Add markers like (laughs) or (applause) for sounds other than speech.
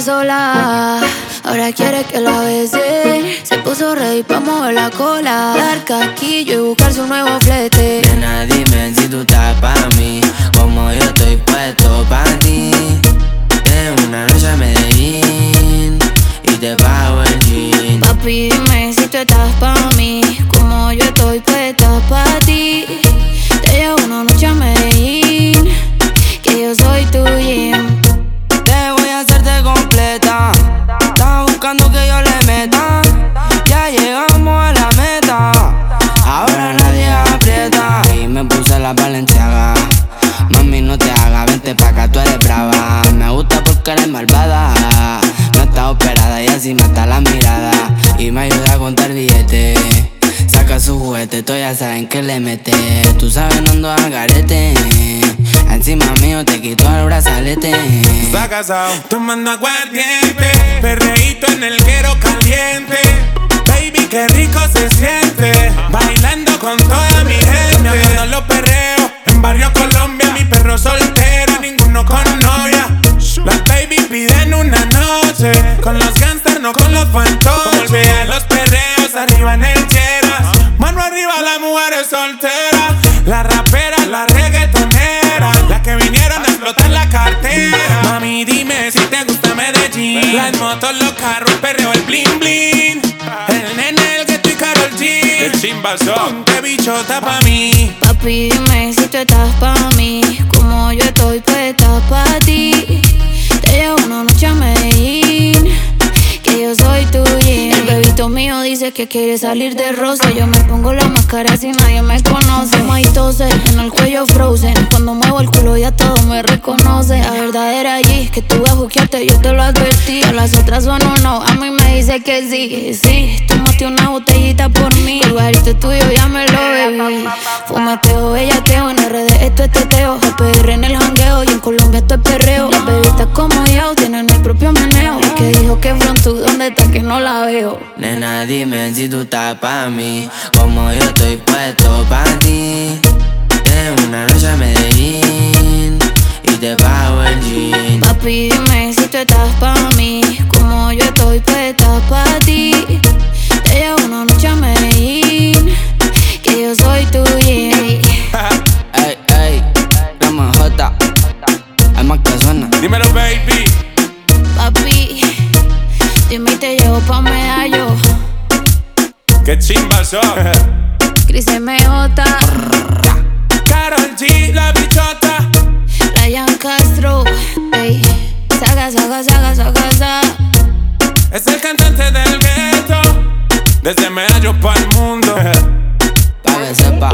sola. Ahora quiere que la bese. Se puso rey pa' mover la cola. Dar caquillo y buscar su nuevo flete. Mami, no te hagas, vente pa' acá, tú eres brava. Me gusta porque eres malvada. No está operada y así mata la mirada. Y me ayuda a contar billetes. Saca su juguete, tú ya saben que le mete. Tú sabes, no ando a garete. Encima mío te quito el brazalete. Está casado, tomando aguardiente. Perreíto en el quero caliente. Baby, qué rico se siente. Mujeres solteras. La rapera, la reggaetonera. Las que vinieron a explotar la cartera. Mami, dime si te gusta Medellín. Las motos, los carros, el perreo, el bling bling. El nene, el gueto y Karol G. El chimbazón. Ponte bichota pa' mí. Papi, dime si tú estás pa' mí. Como yo estoy puesta pa' ti. Bebito mío dice que quiere salir de rosa. Yo me pongo la máscara si nadie me conoce. Maitose en el cuello frozen. Cuando muevo el culo ya todo me reconoce. La verdadera allí que tú vas a yo te lo advertí. A las otras son no, a mí me dice que sí. Sí, tomaste una botellita por mí. El lugarito tuyo ya me lo bebí. Fumateo, bellaqueo, en RD esto es teteo. PR en el jangueo y en Colombia esto es perreo. Tú ¿dónde está que no la veo? Nena, dime si tú estás pa' mí. Como yo estoy puesto pa' ti. En una noche a Medellín. Y te pago el jean. Papi, dime si tú estás pa' mí. Como yo estoy puesta pa' ti. Te llevo una noche a Medellín. Que yo soy tu gym. (laughs) Ey, ey, Rama J. Hay más que suena. Dímelo, baby. Qué chimbazón. Cris MJ, Karol G, la bichota. Ryan Castro. Ey, saga, saga, saga, saga, saga. Es el cantante del gueto. Desde Medallo para el mundo. Pa' que sepa.